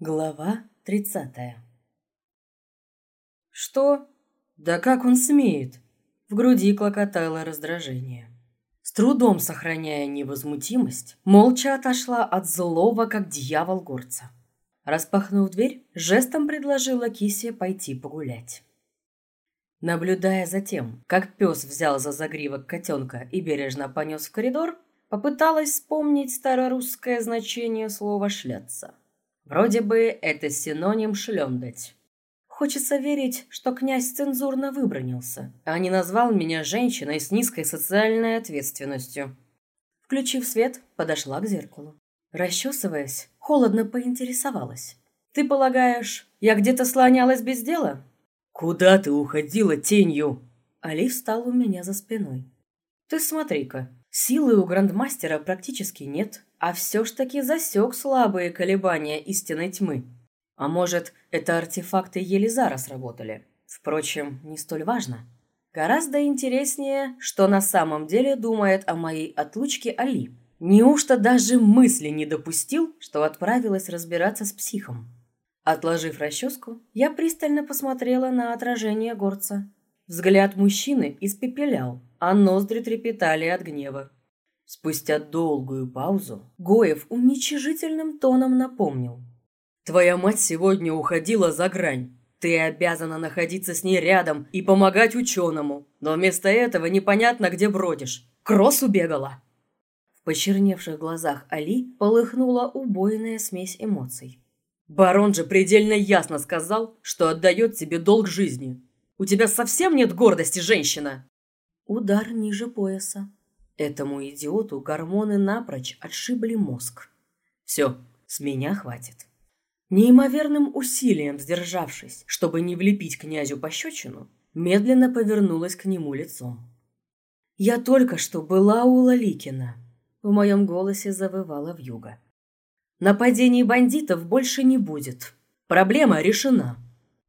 Глава тридцатая «Что? Да как он смеет?» В груди клокотало раздражение. С трудом сохраняя невозмутимость, молча отошла от злого, как дьявол горца. Распахнув дверь, жестом предложила Кисе пойти погулять. Наблюдая за тем, как пес взял за загривок котенка и бережно понес в коридор, попыталась вспомнить старорусское значение слова «шляться». Вроде бы это синоним «шлендать». Хочется верить, что князь цензурно выбронился, а не назвал меня женщиной с низкой социальной ответственностью. Включив свет, подошла к зеркалу. Расчесываясь, холодно поинтересовалась. «Ты полагаешь, я где-то слонялась без дела?» «Куда ты уходила тенью?» Али встал у меня за спиной. «Ты смотри-ка, силы у грандмастера практически нет, а все ж таки засек слабые колебания истинной тьмы. А может, это артефакты Елизара сработали? Впрочем, не столь важно. Гораздо интереснее, что на самом деле думает о моей отлучке Али. Неужто даже мысли не допустил, что отправилась разбираться с психом? Отложив расческу, я пристально посмотрела на отражение горца. Взгляд мужчины испепелял, а ноздри трепетали от гнева. Спустя долгую паузу Гоев уничижительным тоном напомнил. «Твоя мать сегодня уходила за грань. Ты обязана находиться с ней рядом и помогать ученому, но вместо этого непонятно, где бродишь. Кросс убегала!» В почерневших глазах Али полыхнула убойная смесь эмоций. «Барон же предельно ясно сказал, что отдает тебе долг жизни. У тебя совсем нет гордости, женщина!» Удар ниже пояса. Этому идиоту гормоны напрочь отшибли мозг. Все, с меня хватит. Неимоверным усилием сдержавшись, чтобы не влепить князю пощечину, медленно повернулась к нему лицом. «Я только что была у Лаликина», — в моем голосе завывала вьюга. «Нападений бандитов больше не будет. Проблема решена».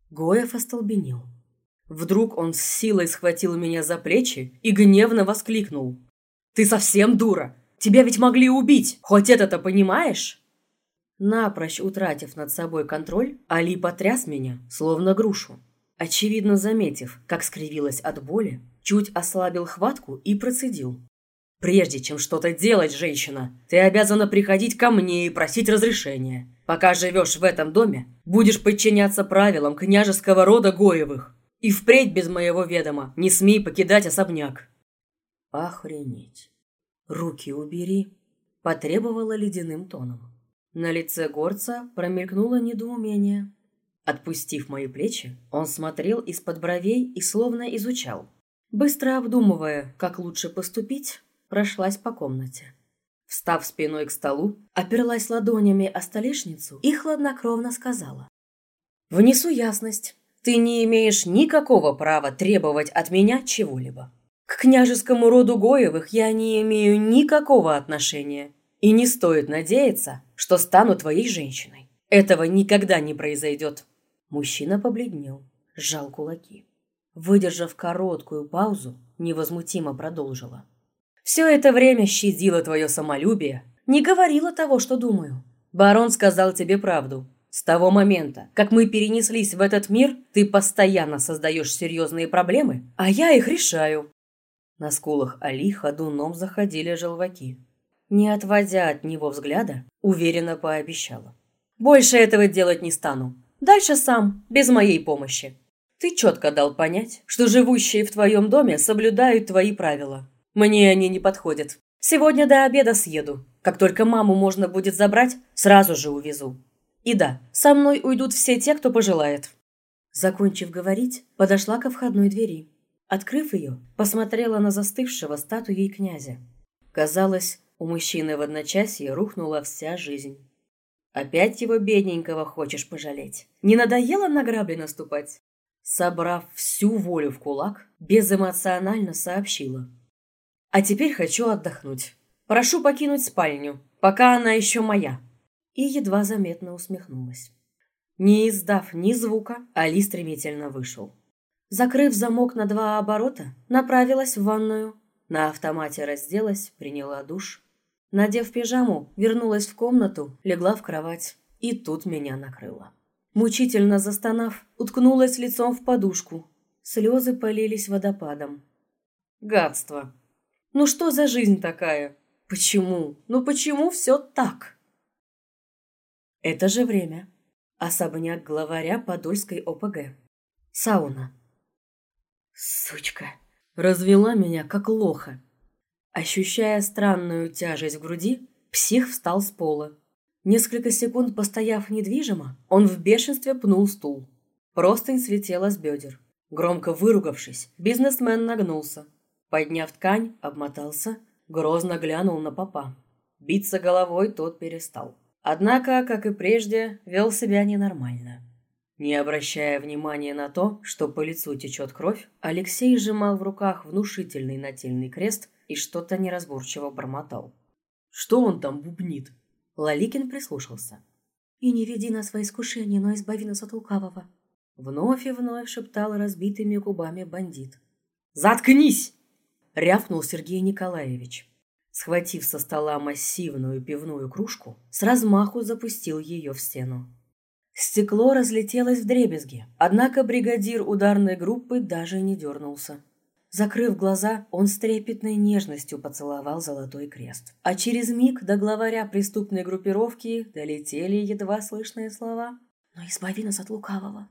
Гоев остолбенел. Вдруг он с силой схватил меня за плечи и гневно воскликнул. Ты совсем дура. Тебя ведь могли убить. Хоть это-то понимаешь? Напрочь утратив над собой контроль, Али потряс меня, словно грушу. Очевидно заметив, как скривилась от боли, чуть ослабил хватку и процедил. «Прежде чем что-то делать, женщина, ты обязана приходить ко мне и просить разрешения. Пока живешь в этом доме, будешь подчиняться правилам княжеского рода Гоевых. И впредь без моего ведома не смей покидать особняк». Охренеть. Руки убери, потребовала ледяным тоном. На лице горца промелькнуло недоумение. Отпустив мои плечи, он смотрел из-под бровей и словно изучал. Быстро обдумывая, как лучше поступить, прошлась по комнате. Встав спиной к столу, оперлась ладонями о столешницу и хладнокровно сказала. «Внесу ясность. Ты не имеешь никакого права требовать от меня чего-либо. К княжескому роду Гоевых я не имею никакого отношения. И не стоит надеяться, что стану твоей женщиной. Этого никогда не произойдет. Мужчина побледнел, сжал кулаки. Выдержав короткую паузу, невозмутимо продолжила. «Все это время щадила твое самолюбие, не говорила того, что думаю. Барон сказал тебе правду. С того момента, как мы перенеслись в этот мир, ты постоянно создаешь серьезные проблемы, а я их решаю. На скулах Али ходуном заходили желваки. Не отводя от него взгляда, уверенно пообещала. «Больше этого делать не стану. Дальше сам, без моей помощи. Ты четко дал понять, что живущие в твоем доме соблюдают твои правила. Мне они не подходят. Сегодня до обеда съеду. Как только маму можно будет забрать, сразу же увезу. И да, со мной уйдут все те, кто пожелает». Закончив говорить, подошла ко входной двери. Открыв ее, посмотрела на застывшего статуей князя. Казалось, у мужчины в одночасье рухнула вся жизнь. «Опять его бедненького хочешь пожалеть? Не надоело на грабли наступать?» Собрав всю волю в кулак, безэмоционально сообщила. «А теперь хочу отдохнуть. Прошу покинуть спальню, пока она еще моя». И едва заметно усмехнулась. Не издав ни звука, Али стремительно вышел. Закрыв замок на два оборота, направилась в ванную. На автомате разделась, приняла душ. Надев пижаму, вернулась в комнату, легла в кровать. И тут меня накрыло. Мучительно застонав, уткнулась лицом в подушку. Слезы полились водопадом. Гадство. Ну что за жизнь такая? Почему? Ну почему все так? Это же время. Особняк главаря Подольской ОПГ. Сауна. Сучка. Развела меня, как лоха. Ощущая странную тяжесть в груди, псих встал с пола. Несколько секунд постояв недвижимо, он в бешенстве пнул стул. Простынь слетела с бедер. Громко выругавшись, бизнесмен нагнулся. Подняв ткань, обмотался, грозно глянул на папа. Биться головой тот перестал. Однако, как и прежде, вел себя ненормально. Не обращая внимания на то, что по лицу течет кровь, Алексей сжимал в руках внушительный нательный крест и что-то неразборчиво бормотал. «Что он там бубнит?» Лаликин прислушался. «И не веди нас во искушение, но избави нас от лукавого», Вновь и вновь шептал разбитыми губами бандит. «Заткнись!» — рявкнул Сергей Николаевич. Схватив со стола массивную пивную кружку, с размаху запустил ее в стену. Стекло разлетелось в дребезги, однако бригадир ударной группы даже не дернулся. Закрыв глаза, он с трепетной нежностью поцеловал золотой крест. А через миг до главаря преступной группировки долетели едва слышные слова «Но избави нас от лукавого».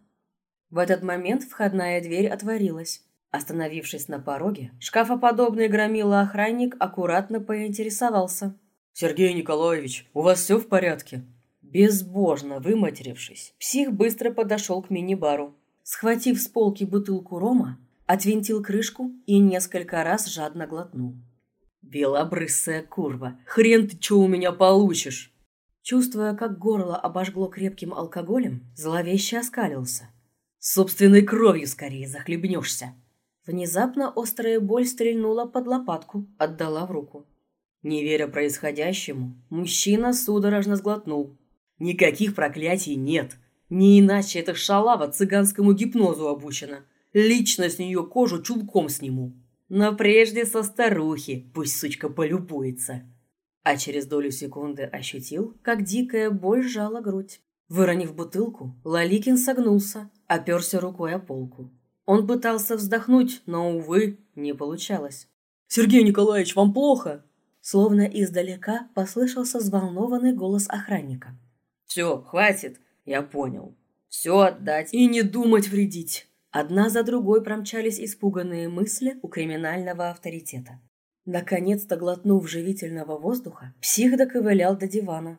В этот момент входная дверь отворилась. Остановившись на пороге, шкафоподобный громила охранник аккуратно поинтересовался. «Сергей Николаевич, у вас все в порядке?» Безбожно выматерившись, псих быстро подошел к мини-бару. Схватив с полки бутылку рома, отвинтил крышку и несколько раз жадно глотнул. «Белобрысая курва, хрен ты что у меня получишь!» Чувствуя, как горло обожгло крепким алкоголем, зловеще оскалился – Собственной кровью скорее захлебнешься. Внезапно острая боль стрельнула под лопатку, отдала в руку. Не веря происходящему, мужчина судорожно сглотнул. Никаких проклятий нет. Не иначе эта шалава цыганскому гипнозу обучена. Лично с нее кожу чулком сниму. Но прежде со старухи, пусть сучка полюбуется. А через долю секунды ощутил, как дикая боль сжала грудь. Выронив бутылку, Лаликин согнулся, оперся рукой о полку. Он пытался вздохнуть, но, увы, не получалось. «Сергей Николаевич, вам плохо?» Словно издалека послышался взволнованный голос охранника. «Все, хватит, я понял. Все отдать и не думать вредить». Одна за другой промчались испуганные мысли у криминального авторитета. Наконец-то глотнув живительного воздуха, псих доковылял до дивана,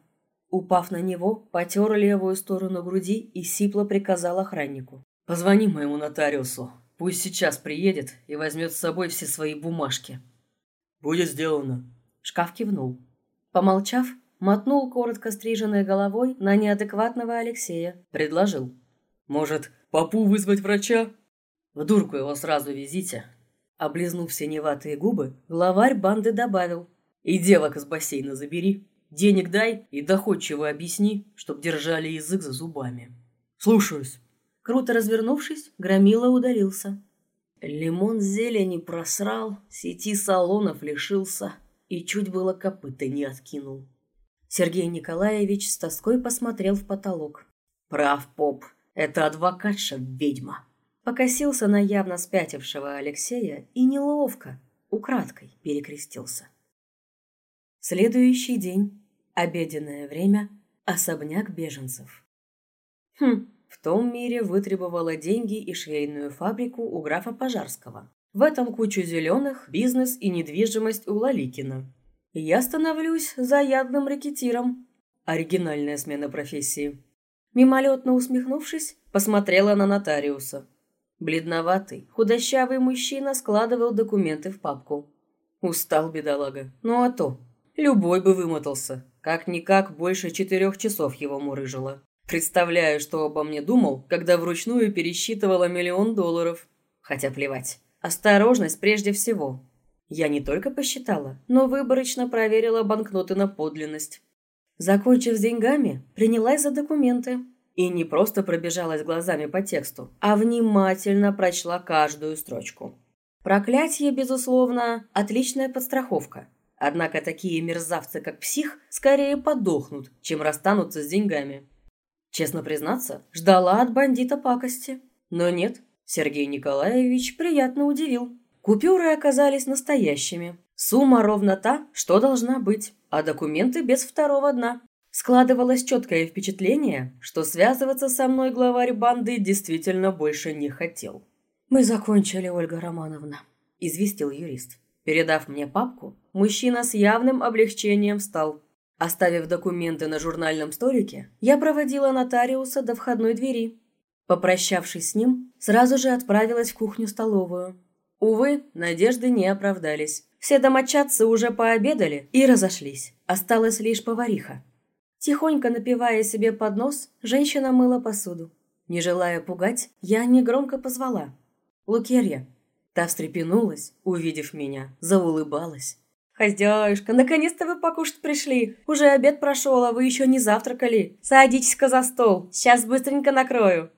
Упав на него, потер левую сторону груди и сипло приказал охраннику. «Позвони моему нотариусу. Пусть сейчас приедет и возьмет с собой все свои бумажки». «Будет сделано». Шкаф кивнул. Помолчав, мотнул коротко стриженной головой на неадекватного Алексея. Предложил. «Может, папу вызвать врача?» «В дурку его сразу везите». Облизнув синеватые губы, главарь банды добавил. «И девок из бассейна забери». Денег дай и доходчиво объясни, чтоб держали язык за зубами. Слушаюсь. Круто развернувшись, Громила удалился. Лимон зелени просрал, сети салонов лишился и чуть было копыта не откинул. Сергей Николаевич с тоской посмотрел в потолок. «Прав, поп, это адвокатша ведьма». Покосился на явно спятившего Алексея и неловко, украдкой перекрестился. Следующий день, обеденное время, особняк беженцев. Хм, в том мире вытребовала деньги и швейную фабрику у графа Пожарского. В этом кучу зеленых, бизнес и недвижимость у Лаликина. Я становлюсь заядлым рэкетиром. Оригинальная смена профессии. Мимолетно усмехнувшись, посмотрела на нотариуса. Бледноватый, худощавый мужчина складывал документы в папку. Устал бедолага. Ну а то, Любой бы вымотался. Как-никак больше четырех часов его мурыжило. Представляю, что обо мне думал, когда вручную пересчитывала миллион долларов. Хотя плевать. Осторожность прежде всего. Я не только посчитала, но выборочно проверила банкноты на подлинность. Закончив с деньгами, принялась за документы. И не просто пробежалась глазами по тексту, а внимательно прочла каждую строчку. Проклятие, безусловно, отличная подстраховка – Однако такие мерзавцы, как псих, скорее подохнут, чем расстанутся с деньгами. Честно признаться, ждала от бандита пакости. Но нет, Сергей Николаевич приятно удивил. Купюры оказались настоящими. Сумма ровно та, что должна быть, а документы без второго дна. Складывалось четкое впечатление, что связываться со мной главарь банды действительно больше не хотел. «Мы закончили, Ольга Романовна», – известил юрист. Передав мне папку, мужчина с явным облегчением встал. Оставив документы на журнальном столике, я проводила нотариуса до входной двери. Попрощавшись с ним, сразу же отправилась в кухню-столовую. Увы, надежды не оправдались. Все домочадцы уже пообедали и разошлись. Осталась лишь повариха. Тихонько напивая себе под нос, женщина мыла посуду. Не желая пугать, я негромко позвала. «Лукерья». Та встрепенулась, увидев меня, заулыбалась. «Хозяюшка, наконец-то вы покушать пришли. Уже обед прошел, а вы еще не завтракали. Садитесь-ка за стол, сейчас быстренько накрою».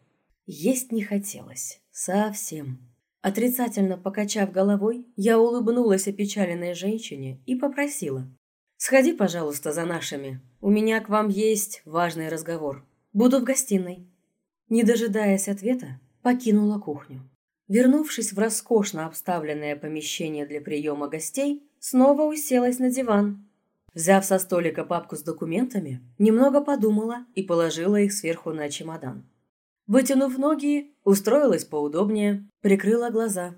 Есть не хотелось. Совсем. Отрицательно покачав головой, я улыбнулась опечаленной женщине и попросила. «Сходи, пожалуйста, за нашими. У меня к вам есть важный разговор. Буду в гостиной». Не дожидаясь ответа, покинула кухню. Вернувшись в роскошно обставленное помещение для приема гостей, снова уселась на диван. Взяв со столика папку с документами, немного подумала и положила их сверху на чемодан. Вытянув ноги, устроилась поудобнее, прикрыла глаза.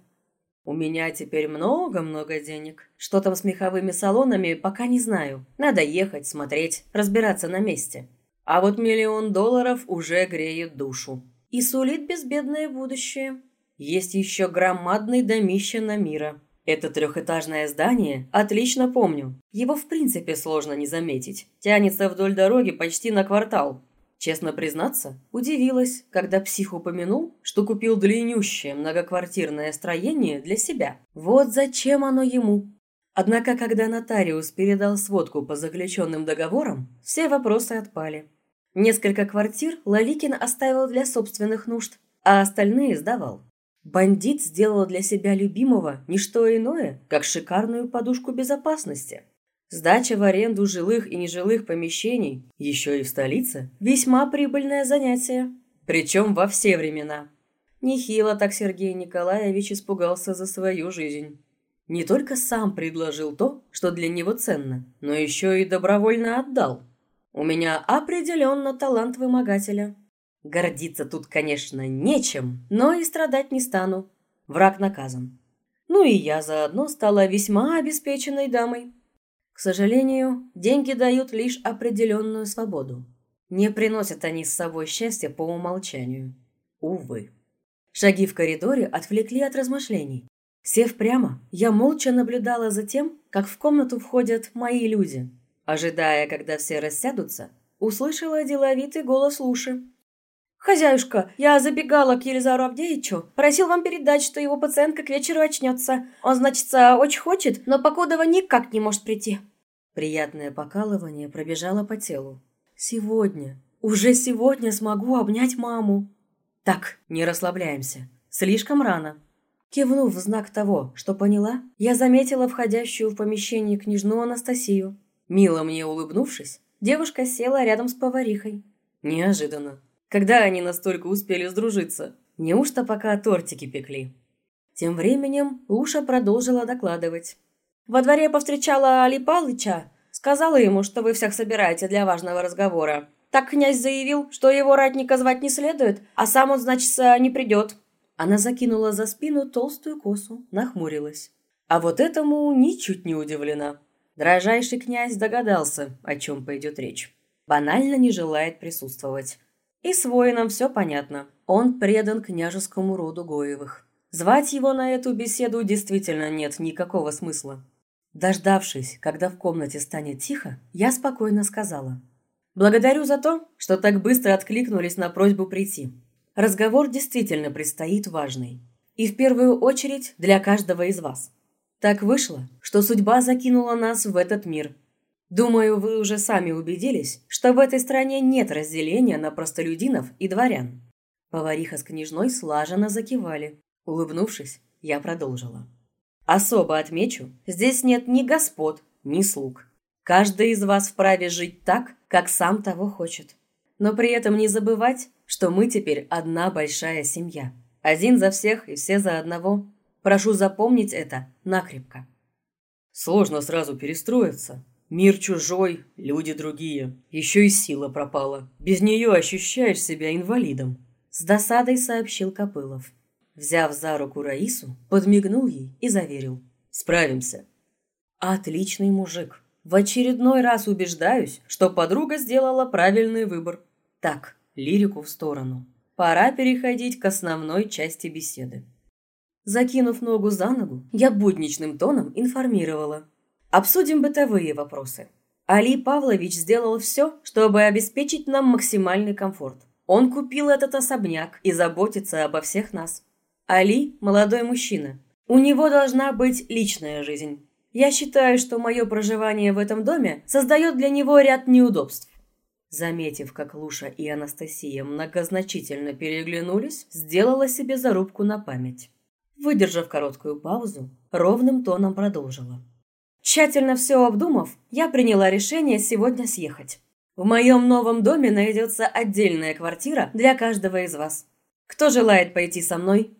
У меня теперь много-много денег. Что там с меховыми салонами, пока не знаю. Надо ехать, смотреть, разбираться на месте. А вот миллион долларов уже греет душу. И сулит безбедное будущее. Есть еще громадный домище на мира. Это трехэтажное здание отлично помню. Его в принципе сложно не заметить. Тянется вдоль дороги почти на квартал. Честно признаться, удивилась, когда псих упомянул, что купил длиннющее многоквартирное строение для себя. Вот зачем оно ему? Однако, когда нотариус передал сводку по заключенным договорам, все вопросы отпали. Несколько квартир Лаликин оставил для собственных нужд, а остальные сдавал. Бандит сделал для себя любимого не что иное, как шикарную подушку безопасности. Сдача в аренду жилых и нежилых помещений, еще и в столице, весьма прибыльное занятие. Причем во все времена. Нехило так Сергей Николаевич испугался за свою жизнь. Не только сам предложил то, что для него ценно, но еще и добровольно отдал. У меня определенно талант вымогателя. Гордиться тут, конечно, нечем, но и страдать не стану. Враг наказан. Ну и я заодно стала весьма обеспеченной дамой. К сожалению, деньги дают лишь определенную свободу. Не приносят они с собой счастья по умолчанию. Увы. Шаги в коридоре отвлекли от размышлений. Сев прямо, я молча наблюдала за тем, как в комнату входят мои люди. Ожидая, когда все рассядутся, услышала деловитый голос Луши. «Хозяюшка, я забегала к Елизару Авдеевичу. Просил вам передать, что его пациентка к вечеру очнется. Он, значит, очень хочет, но Покудова никак не может прийти». Приятное покалывание пробежало по телу. «Сегодня, уже сегодня смогу обнять маму». «Так, не расслабляемся. Слишком рано». Кивнув в знак того, что поняла, я заметила входящую в помещение княжну Анастасию. Мило мне улыбнувшись, девушка села рядом с поварихой. Неожиданно. Когда они настолько успели сдружиться? Неужто пока тортики пекли? Тем временем Уша продолжила докладывать. «Во дворе повстречала Али Палыча. Сказала ему, что вы всех собираете для важного разговора. Так князь заявил, что его ратника звать не следует, а сам он, значит, не придет». Она закинула за спину толстую косу, нахмурилась. А вот этому ничуть не удивлена. Дрожайший князь догадался, о чем пойдет речь. Банально не желает присутствовать. И с воином все понятно. Он предан княжескому роду Гоевых. Звать его на эту беседу действительно нет никакого смысла. Дождавшись, когда в комнате станет тихо, я спокойно сказала. «Благодарю за то, что так быстро откликнулись на просьбу прийти. Разговор действительно предстоит важный. И в первую очередь для каждого из вас. Так вышло, что судьба закинула нас в этот мир, Думаю, вы уже сами убедились, что в этой стране нет разделения на простолюдинов и дворян. Повариха с княжной слаженно закивали. Улыбнувшись, я продолжила. Особо отмечу, здесь нет ни господ, ни слуг. Каждый из вас вправе жить так, как сам того хочет. Но при этом не забывать, что мы теперь одна большая семья. Один за всех и все за одного. Прошу запомнить это накрепко. Сложно сразу перестроиться. Мир чужой, люди другие. Еще и сила пропала. Без нее ощущаешь себя инвалидом. С досадой сообщил Копылов. Взяв за руку Раису, подмигнул ей и заверил. Справимся. Отличный мужик. В очередной раз убеждаюсь, что подруга сделала правильный выбор. Так, лирику в сторону. Пора переходить к основной части беседы. Закинув ногу за ногу, я будничным тоном информировала. Обсудим бытовые вопросы. Али Павлович сделал все, чтобы обеспечить нам максимальный комфорт. Он купил этот особняк и заботится обо всех нас. Али – молодой мужчина. У него должна быть личная жизнь. Я считаю, что мое проживание в этом доме создает для него ряд неудобств. Заметив, как Луша и Анастасия многозначительно переглянулись, сделала себе зарубку на память. Выдержав короткую паузу, ровным тоном продолжила. Тщательно все обдумав, я приняла решение сегодня съехать. В моем новом доме найдется отдельная квартира для каждого из вас. Кто желает пойти со мной?»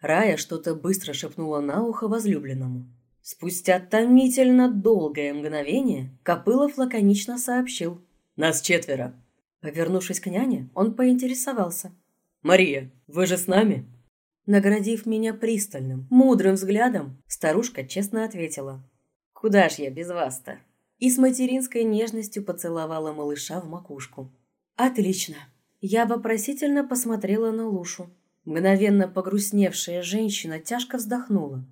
Рая что-то быстро шепнула на ухо возлюбленному. Спустя томительно долгое мгновение Копылов лаконично сообщил. «Нас четверо». Повернувшись к няне, он поинтересовался. «Мария, вы же с нами?» Наградив меня пристальным, мудрым взглядом, старушка честно ответила. «Куда ж я без вас-то?» И с материнской нежностью поцеловала малыша в макушку. «Отлично!» Я вопросительно посмотрела на Лушу. Мгновенно погрустневшая женщина тяжко вздохнула.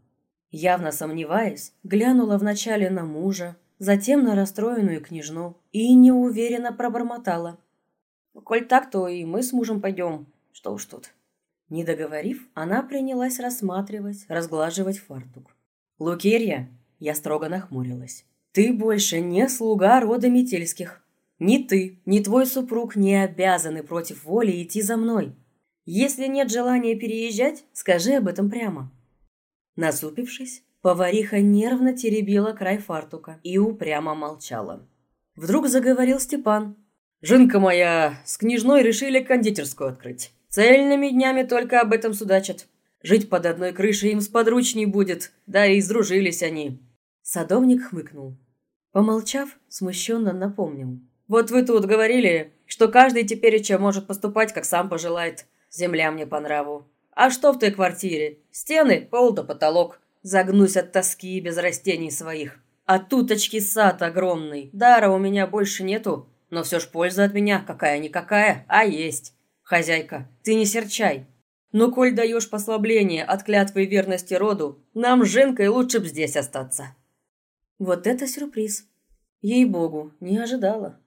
Явно сомневаясь, глянула вначале на мужа, затем на расстроенную княжну и неуверенно пробормотала. «Коль так, то и мы с мужем пойдем. Что уж тут». Не договорив, она принялась рассматривать, разглаживать фартук. «Лукерья!» – я строго нахмурилась. «Ты больше не слуга рода Метельских. Ни ты, ни твой супруг не обязаны против воли идти за мной. Если нет желания переезжать, скажи об этом прямо». Насупившись, повариха нервно теребила край фартука и упрямо молчала. Вдруг заговорил Степан. «Жинка моя, с княжной решили кондитерскую открыть. Цельными днями только об этом судачат. Жить под одной крышей им сподручней будет, да и сдружились они». Садовник хмыкнул. Помолчав, смущенно напомнил. «Вот вы тут говорили, что каждый теперь еще может поступать, как сам пожелает. Земля мне по нраву. А что в той квартире? Стены, пол да потолок. Загнусь от тоски без растений своих. А туточки сад огромный. Дара у меня больше нету, но все ж польза от меня какая-никакая, а есть. «Хозяйка, ты не серчай. Но коль даешь послабление от клятвы верности роду, нам с Женкой лучше б здесь остаться». Вот это сюрприз. Ей-богу, не ожидала.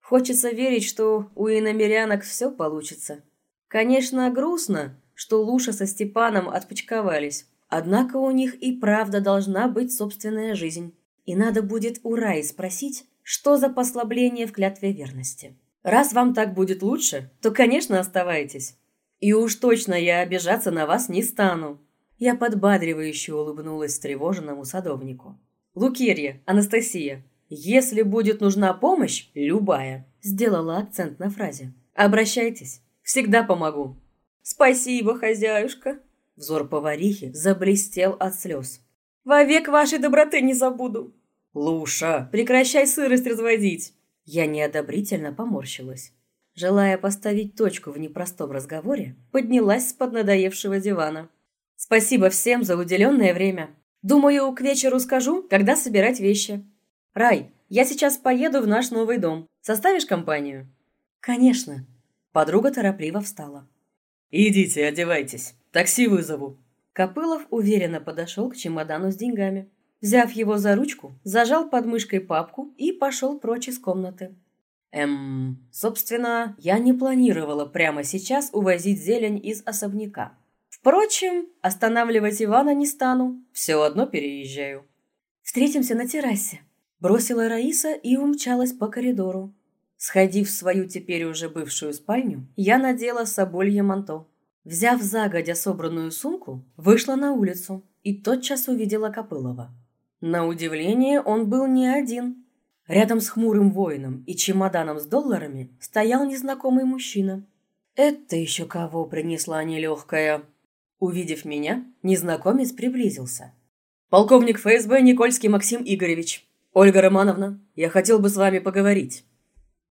Хочется верить, что у иномерянок все получится. Конечно, грустно, что Луша со Степаном отпочковались. Однако у них и правда должна быть собственная жизнь. И надо будет у Раи спросить, что за послабление в клятве верности. Раз вам так будет лучше, то, конечно, оставайтесь. И уж точно я обижаться на вас не стану. Я подбадривающе улыбнулась тревоженному садовнику. Лукерья, Анастасия, если будет нужна помощь, любая, сделала акцент на фразе. Обращайтесь, всегда помогу. Спасибо, хозяюшка. Взор поварихи заблестел от слез. Вовек вашей доброты не забуду. Луша, прекращай сырость разводить. Я неодобрительно поморщилась. Желая поставить точку в непростом разговоре, поднялась с поднадоевшего дивана. «Спасибо всем за уделенное время. Думаю, к вечеру скажу, когда собирать вещи. Рай, я сейчас поеду в наш новый дом. Составишь компанию?» «Конечно». Подруга торопливо встала. «Идите, одевайтесь. Такси вызову». Копылов уверенно подошел к чемодану с деньгами. Взяв его за ручку, зажал под мышкой папку и пошел прочь из комнаты. Эм, собственно, я не планировала прямо сейчас увозить зелень из особняка. Впрочем, останавливать Ивана не стану, все одно переезжаю. «Встретимся на террасе», – бросила Раиса и умчалась по коридору. Сходив в свою теперь уже бывшую спальню, я надела соболье манто. Взяв загодя собранную сумку, вышла на улицу и тотчас увидела Копылова. На удивление, он был не один. Рядом с хмурым воином и чемоданом с долларами стоял незнакомый мужчина. Это еще кого принесла нелегкая? Увидев меня, незнакомец приблизился. «Полковник ФСБ Никольский Максим Игоревич. Ольга Романовна, я хотел бы с вами поговорить».